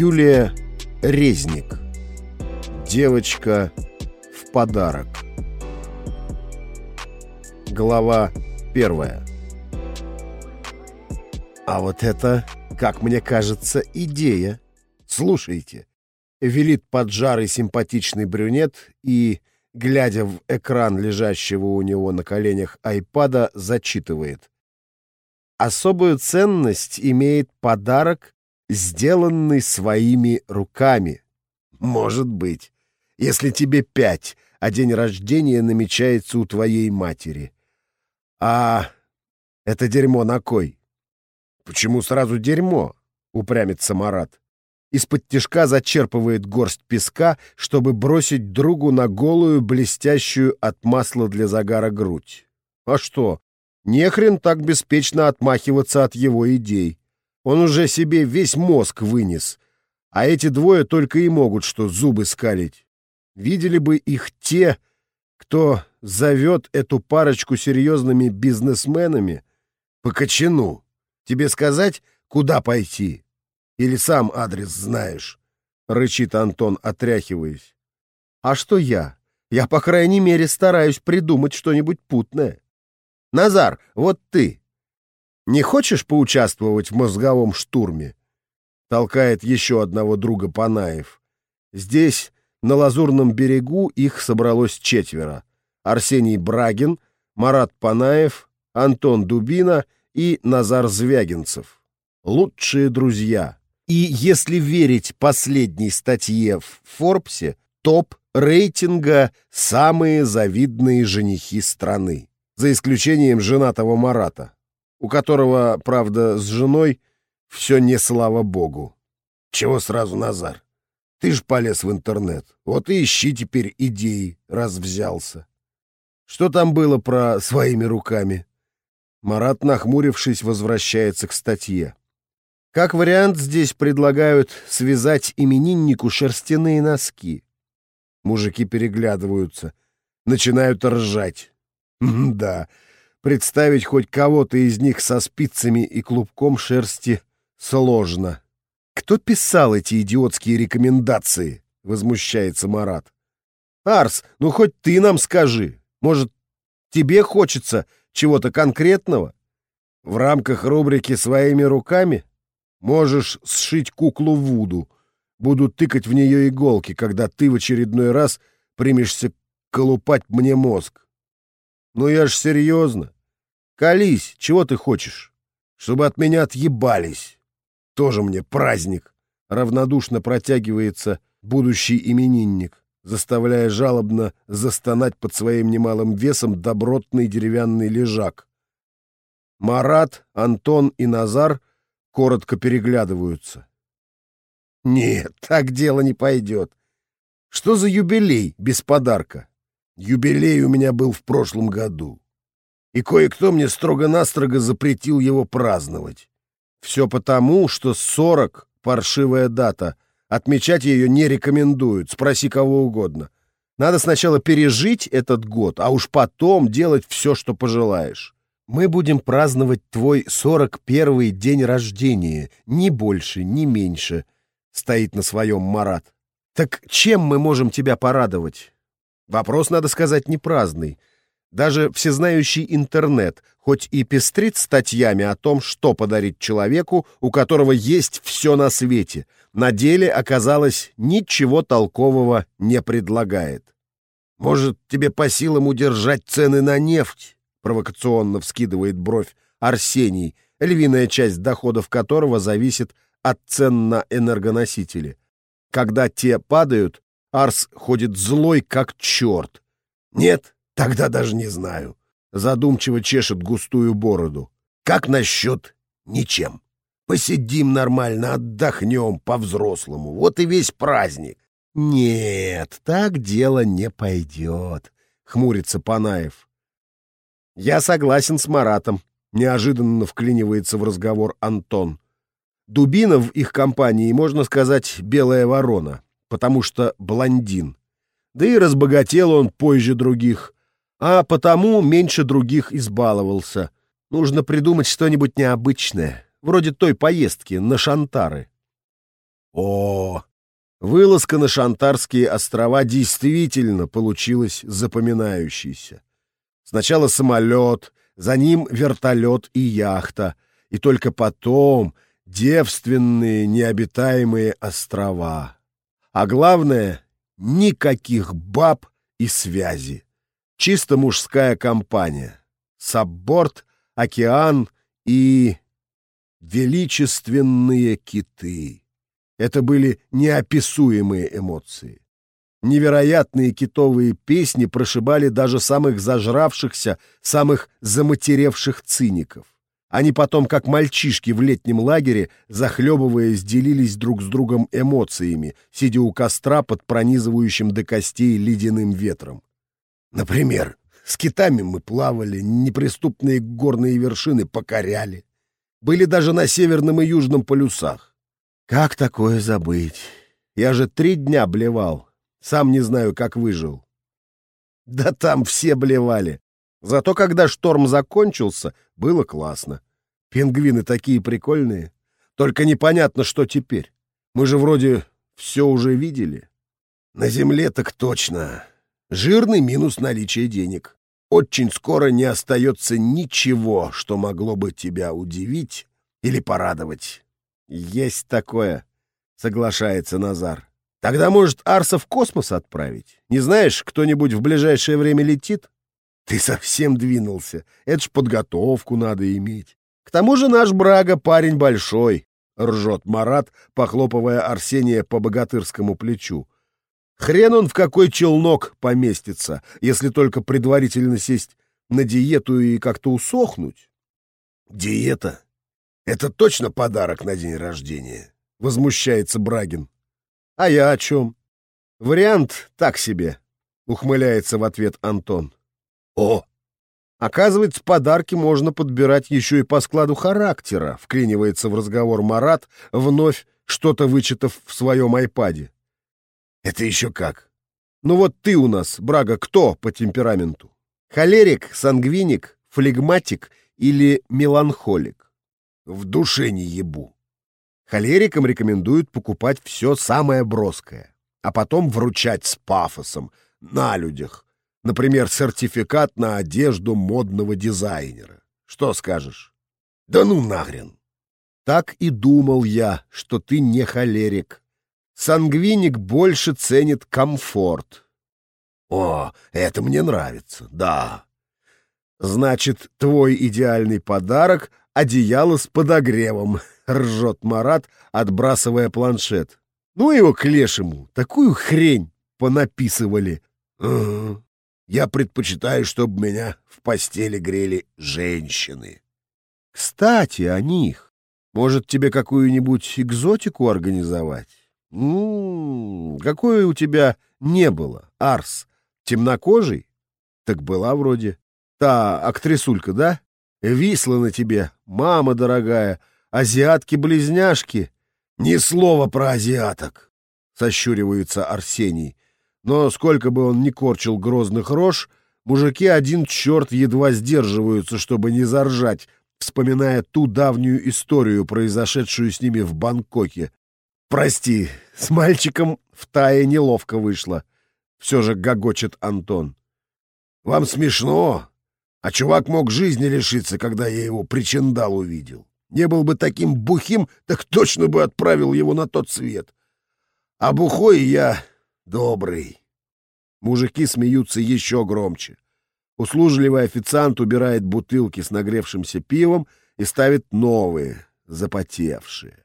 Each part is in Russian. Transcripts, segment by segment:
Юлия Резник. Девочка в подарок. Глава первая. А вот это, как мне кажется, идея. Слушайте. Велит поджарый симпатичный брюнет и, глядя в экран лежащего у него на коленях айпада, зачитывает. Особую ценность имеет подарок, сделанный своими руками. Может быть, если тебе пять, а день рождения намечается у твоей матери. А это дерьмо на кой? Почему сразу дерьмо? Упрямится Марат. Из-под тишка зачерпывает горсть песка, чтобы бросить другу на голую, блестящую от масла для загара грудь. А что? Нехрен так беспечно отмахиваться от его идей. Он уже себе весь мозг вынес, а эти двое только и могут что зубы скалить. Видели бы их те, кто зовет эту парочку серьезными бизнесменами по кочану. Тебе сказать, куда пойти? Или сам адрес знаешь?» — рычит Антон, отряхиваясь. «А что я? Я, по крайней мере, стараюсь придумать что-нибудь путное. Назар, вот ты. Не хочешь поучаствовать в мозговом штурме?» Толкает еще одного друга Панаев. Здесь, на Лазурном берегу, их собралось четверо. Арсений Брагин, Марат Панаев, Антон Дубина и Назар Звягинцев. Лучшие друзья. И если верить последней статье в Форбсе, топ рейтинга «Самые завидные женихи страны» за исключением женатого Марата, у которого, правда, с женой все не слава богу. Чего сразу, Назар? Ты ж полез в интернет. Вот и ищи теперь идеи, раз взялся. Что там было про своими руками? Марат, нахмурившись, возвращается к статье. Как вариант, здесь предлагают связать имениннику шерстяные носки. Мужики переглядываются, начинают ржать. Да, представить хоть кого-то из них со спицами и клубком шерсти сложно. Кто писал эти идиотские рекомендации? Возмущается Марат. Арс, ну хоть ты нам скажи. Может, тебе хочется чего-то конкретного? В рамках рубрики «Своими руками» можешь сшить куклу Вуду. Будут тыкать в нее иголки, когда ты в очередной раз примешься колупать мне мозг. Ну я ж серьезно. Колись, чего ты хочешь? Чтобы от меня отъебались. Тоже мне праздник. Равнодушно протягивается будущий именинник, заставляя жалобно застонать под своим немалым весом добротный деревянный лежак. Марат, Антон и Назар коротко переглядываются. Нет, так дело не пойдет. Что за юбилей без подарка? Юбилей у меня был в прошлом году, и кое-кто мне строго-настрого запретил его праздновать. Все потому, что сорок — паршивая дата. Отмечать ее не рекомендуют, спроси кого угодно. Надо сначала пережить этот год, а уж потом делать все, что пожелаешь. Мы будем праздновать твой сорок первый день рождения, ни больше, ни меньше, — стоит на своем Марат. Так чем мы можем тебя порадовать? Вопрос, надо сказать, не праздный. Даже всезнающий интернет, хоть и пестрит статьями о том, что подарить человеку, у которого есть все на свете, на деле оказалось ничего толкового не предлагает. «Может, тебе по силам удержать цены на нефть?» провокационно вскидывает бровь Арсений, львиная часть доходов которого зависит от цен на энергоносители. Когда те падают, Арс ходит злой, как черт. Нет, тогда даже не знаю. Задумчиво чешет густую бороду. Как насчет ничем? Посидим нормально, отдохнем по-взрослому. Вот и весь праздник. Нет, так дело не пойдет, хмурится Панаев. Я согласен с Маратом. Неожиданно вклинивается в разговор Антон. Дубина в их компании, можно сказать, белая ворона потому что блондин. Да и разбогател он позже других, а потому меньше других избаловался. Нужно придумать что-нибудь необычное, вроде той поездки на Шантары. О, вылазка на Шантарские острова действительно получилась запоминающейся. Сначала самолет, за ним вертолет и яхта, и только потом девственные необитаемые острова. А главное — никаких баб и связи. Чисто мужская компания. Сабборд, океан и величественные киты. Это были неописуемые эмоции. Невероятные китовые песни прошибали даже самых зажравшихся, самых заматеревших циников. Они потом, как мальчишки в летнем лагере, захлебываясь, делились друг с другом эмоциями, сидя у костра под пронизывающим до костей ледяным ветром. Например, с китами мы плавали, неприступные горные вершины покоряли. Были даже на северном и южном полюсах. Как такое забыть? Я же три дня блевал. Сам не знаю, как выжил. Да там все блевали. Зато когда шторм закончился, было классно. Пингвины такие прикольные. Только непонятно, что теперь. Мы же вроде все уже видели. На земле так точно. Жирный минус наличия денег. Очень скоро не остается ничего, что могло бы тебя удивить или порадовать. Есть такое, соглашается Назар. Тогда, может, Арса в космос отправить? Не знаешь, кто-нибудь в ближайшее время летит? Ты совсем двинулся. Это ж подготовку надо иметь. К тому же наш Брага парень большой, — ржет Марат, похлопывая Арсения по богатырскому плечу. Хрен он в какой челнок поместится, если только предварительно сесть на диету и как-то усохнуть. Диета? Это точно подарок на день рождения? Возмущается Брагин. «А я о чем?» «Вариант так себе», — ухмыляется в ответ Антон. «О!» Оказывается, подарки можно подбирать еще и по складу характера, вклинивается в разговор Марат, вновь что-то вычитав в своем айпаде. «Это еще как?» «Ну вот ты у нас, Брага, кто по темпераменту? Холерик, сангвиник, флегматик или меланхолик?» «В душе не ебу», Холерикам рекомендуют покупать все самое броское, а потом вручать с пафосом, на людях. Например, сертификат на одежду модного дизайнера. Что скажешь? Да ну нахрен! Так и думал я, что ты не холерик. Сангвиник больше ценит комфорт. О, это мне нравится, да. Значит, твой идеальный подарок — одеяло с подогревом, ржет Марат, отбрасывая планшет. Ну его к лешему, такую хрень понаписывали. Я предпочитаю, чтобы меня в постели грели женщины. Кстати, о них. Может, тебе какую-нибудь экзотику организовать? Ну, какой у тебя не было, Арс? Темнокожий? Так была вроде. Та актрисулька, да? Висла на тебе, мама дорогая, Азиатки-близняшки? Ни слова про азиаток, сощуривается Арсений. Но сколько бы он ни корчил грозных рож, мужики один черт едва сдерживаются, чтобы не заржать, вспоминая ту давнюю историю, произошедшую с ними в Бангкоке. Прости, с мальчиком в тае неловко вышло. Все же гогочет Антон. Вам смешно? А чувак мог жизни лишиться, когда я его причиндал увидел. Не был бы таким бухим, так точно бы отправил его на тот свет. А бухой я добрый. Мужики смеются еще громче. Услужливый официант убирает бутылки с нагревшимся пивом и ставит новые, запотевшие.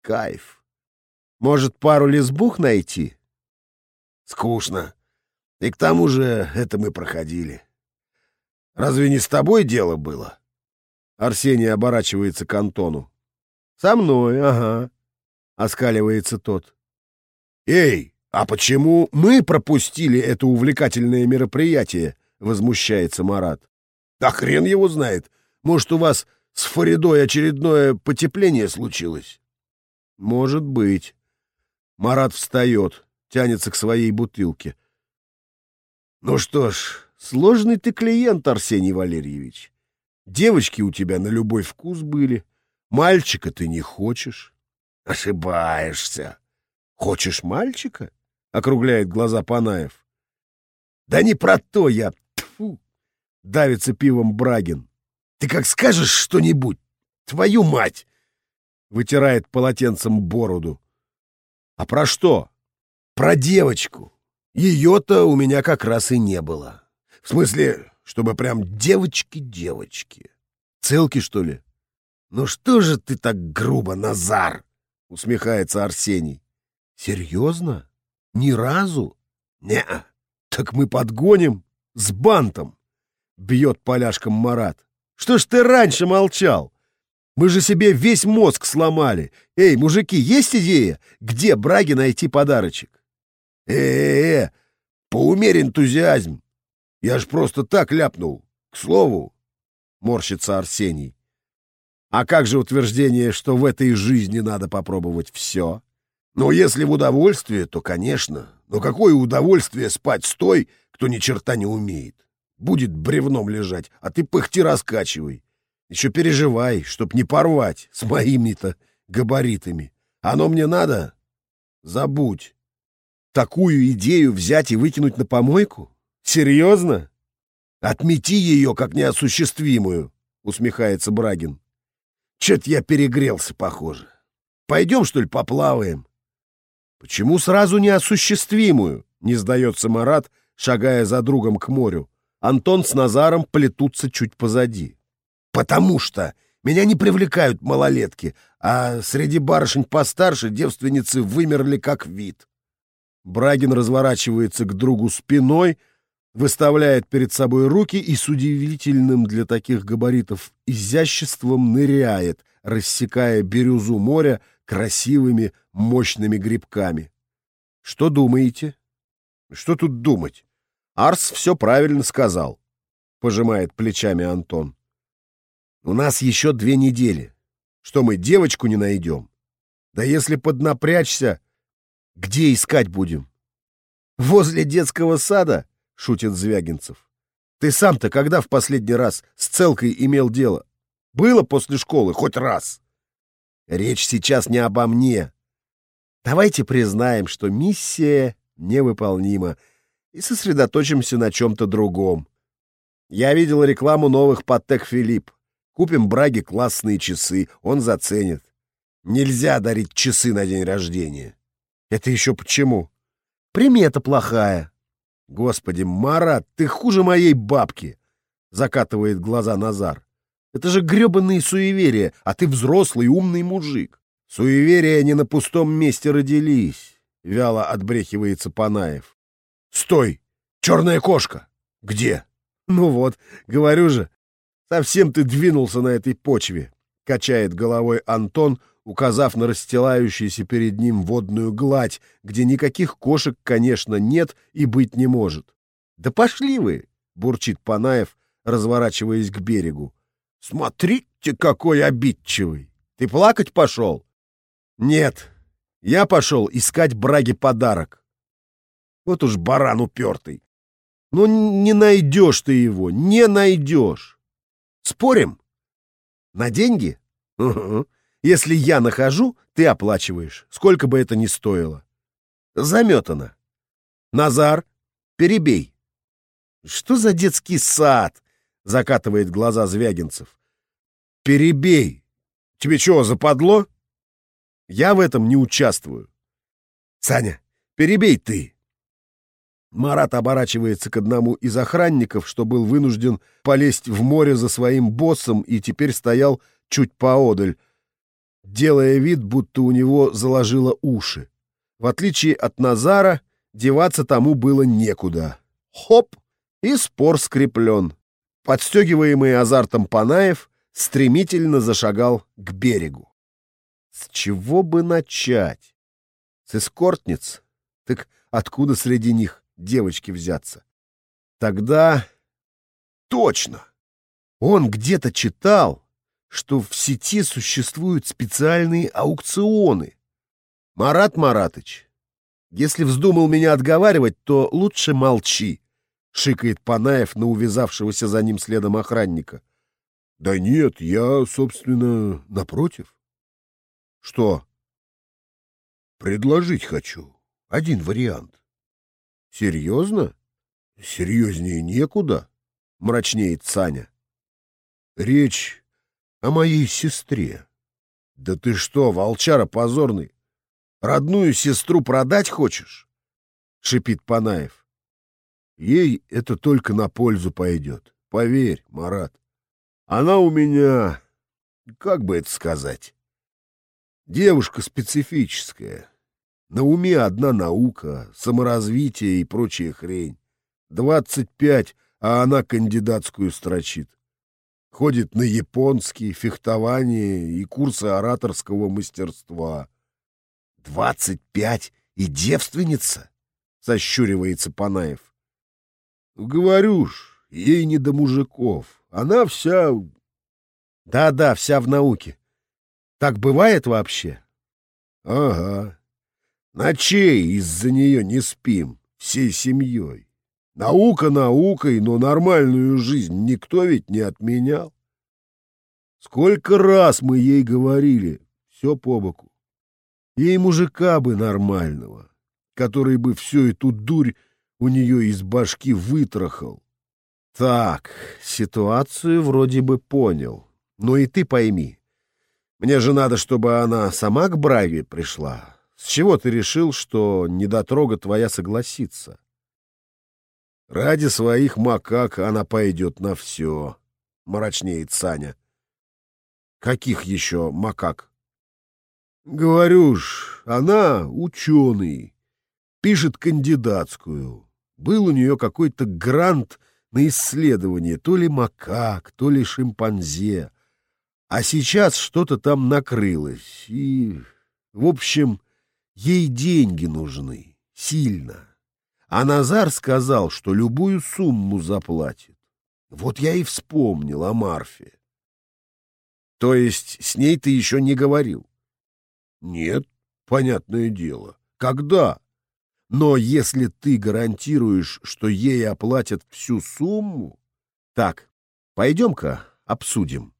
Кайф. Может, пару лесбух найти? Скучно. И к тому же это мы проходили. Разве не с тобой дело было? Арсений оборачивается к Антону. «Со мной, ага», — оскаливается тот. «Эй, а почему мы пропустили это увлекательное мероприятие?» — возмущается Марат. «Да хрен его знает. Может, у вас с Фаридой очередное потепление случилось?» «Может быть». Марат встает, тянется к своей бутылке. «Ну что ж, сложный ты клиент, Арсений Валерьевич. Девочки у тебя на любой вкус были. Мальчика ты не хочешь. Ошибаешься. Хочешь мальчика? Округляет глаза Панаев. Да не про то я. Тьфу. Давится пивом Брагин. Ты как скажешь что-нибудь? Твою мать! Вытирает полотенцем бороду. А про что? Про девочку. Ее-то у меня как раз и не было. В смысле, чтобы прям девочки-девочки. Целки, что ли? Ну что же ты так грубо, Назар? Усмехается Арсений. Серьезно? Ни разу? не -а. Так мы подгоним с бантом. Бьет поляшком Марат. Что ж ты раньше молчал? Мы же себе весь мозг сломали. Эй, мужики, есть идея? Где Браге найти подарочек? Э-э-э, поумерь энтузиазм. Я ж просто так ляпнул. К слову, морщится Арсений. А как же утверждение, что в этой жизни надо попробовать все? Ну, если в удовольствие, то, конечно. Но какое удовольствие спать с той, кто ни черта не умеет? Будет бревном лежать, а ты пыхти раскачивай. Еще переживай, чтоб не порвать с моими-то габаритами. Оно мне надо? Забудь. Такую идею взять и выкинуть на помойку? Серьезно? Отмети ее как неосуществимую, усмехается Брагин. Чё-то я перегрелся, похоже. Пойдем, что ли, поплаваем? Почему сразу неосуществимую? Не сдается Марат, шагая за другом к морю. Антон с Назаром плетутся чуть позади. «Потому что меня не привлекают малолетки, а среди барышень постарше девственницы вымерли как вид». Брагин разворачивается к другу спиной, выставляет перед собой руки и с удивительным для таких габаритов изяществом ныряет, рассекая бирюзу моря красивыми мощными грибками. Что думаете? Что тут думать? Арс все правильно сказал, пожимает плечами Антон. У нас еще две недели. Что мы девочку не найдем? Да если поднапрячься, где искать будем? Возле детского сада? Шутит Звягинцев. Ты сам-то когда в последний раз с целкой имел дело? Было после школы хоть раз? Речь сейчас не обо мне. Давайте признаем, что миссия невыполнима и сосредоточимся на чем-то другом. Я видел рекламу новых Паттек Филипп. Купим Браге классные часы, он заценит. Нельзя дарить часы на день рождения. Это еще почему? Примета плохая. Господи, Марат, ты хуже моей бабки! Закатывает глаза Назар. Это же гребаные суеверия, а ты взрослый умный мужик. Суеверия не на пустом месте родились. Вяло отбрехивается Панаев. Стой! Черная кошка! Где? Ну вот, говорю же, совсем ты двинулся на этой почве, качает головой Антон, указав на расстилающуюся перед ним водную гладь, где никаких кошек, конечно, нет и быть не может. Да пошли вы, бурчит Панаев, разворачиваясь к берегу. Смотрите, какой обидчивый! Ты плакать пошел? Нет, я пошел искать Браге подарок. Вот уж баран упертый. Ну, не найдешь ты его, не найдешь. Спорим? На деньги? Угу. Если я нахожу, ты оплачиваешь, сколько бы это ни стоило. Заметано. Назар, перебей. Что за детский сад? Закатывает глаза Звягинцев. Перебей. Тебе что, западло? Я в этом не участвую. Саня, перебей ты. Марат оборачивается к одному из охранников, что был вынужден полезть в море за своим боссом и теперь стоял чуть поодаль, делая вид, будто у него заложило уши. В отличие от Назара, деваться тому было некуда. Хоп! И спор скреплен. Подстегиваемый азартом Панаев стремительно зашагал к берегу. С чего бы начать? С эскортниц? Так откуда среди них девочки взяться. Тогда... Точно! Он где-то читал, что в сети существуют специальные аукционы. Марат Маратыч, если вздумал меня отговаривать, то лучше молчи, — шикает Панаев на увязавшегося за ним следом охранника. — Да нет, я, собственно, напротив. — Что? предложить хочу. Один вариант. Серьезно? Серьезнее некуда, мрачнеет Саня. Речь о моей сестре. Да ты что, волчара позорный, родную сестру продать хочешь? Шипит Панаев. Ей это только на пользу пойдет. Поверь, Марат. Она у меня, как бы это сказать, девушка специфическая. На уме одна наука, саморазвитие и прочая хрень. Двадцать пять, а она кандидатскую строчит. Ходит на японский, фехтование и курсы ораторского мастерства. «Двадцать пять и девственница?» — сощуривается Панаев. «Говорю ж, ей не до мужиков. Она вся...» «Да-да, вся в науке. Так бывает вообще?» «Ага. Ночей из-за нее не спим, всей семьей. Наука наукой, но нормальную жизнь никто ведь не отменял. Сколько раз мы ей говорили, все по боку. Ей мужика бы нормального, который бы всю эту дурь у нее из башки вытрахал. Так, ситуацию вроде бы понял. Но и ты пойми. Мне же надо, чтобы она сама к Браге пришла. С чего ты решил, что недотрога твоя согласится? Ради своих макак она пойдет на все, — мрачнеет Саня. Каких еще макак? Говорю ж, она ученый, пишет кандидатскую. Был у нее какой-то грант на исследование, то ли макак, то ли шимпанзе. А сейчас что-то там накрылось, и, в общем, ей деньги нужны, сильно. А Назар сказал, что любую сумму заплатит. Вот я и вспомнил о Марфе. То есть с ней ты еще не говорил? Нет, понятное дело. Когда? Но если ты гарантируешь, что ей оплатят всю сумму... Так, пойдем-ка обсудим.